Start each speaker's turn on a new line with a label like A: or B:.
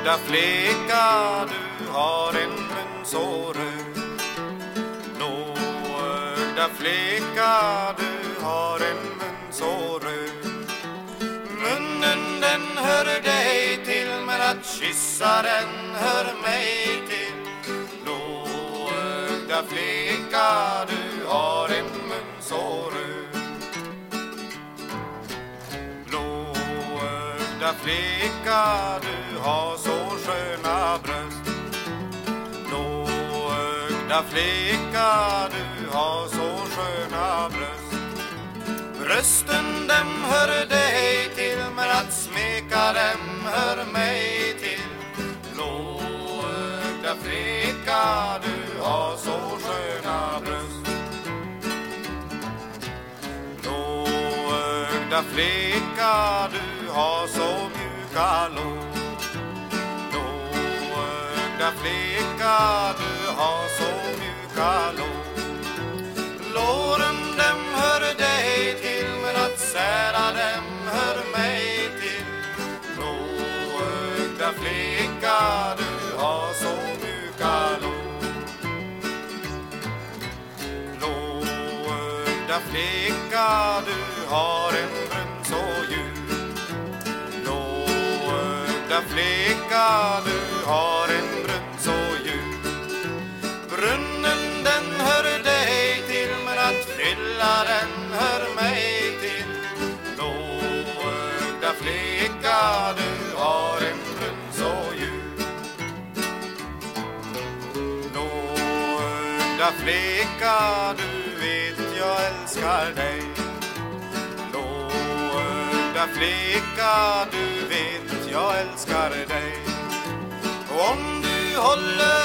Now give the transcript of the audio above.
A: svarta flicka, du har en mun så röd. Blåögda flicka, du har en så röd. Munnen den hör dig till men att kyssa den hör mig till. Blåögda flicka, du har en mun så röd. Blåögda flicka, du har så sköna bröst. Blåögda flicka, du har så sköna bröst. Brösten dem hör dig till men att smeka dem hör mig till. Blåögda flicka, du har så sköna bröst. Blåögda flicka, du har så mjuka lår. Blåögda flicka, du har så mjuka lår. Låren dem hör dig till men att sära dem hör mig till. Blåögda flicka, du har så mjuka lår. Blåögda flicka, du har svarta flicka, du har en brunn så djup. Brunnen den hör dig till men att fylla den hör mig till. Blåögda flicka, du har en brunn så djup. Blåögda flicka, du vet jag älskar dig flicka, du vet jag älskar dig. Och om du håller